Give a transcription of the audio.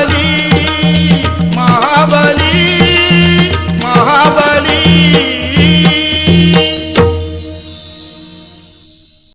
महाबली महाबली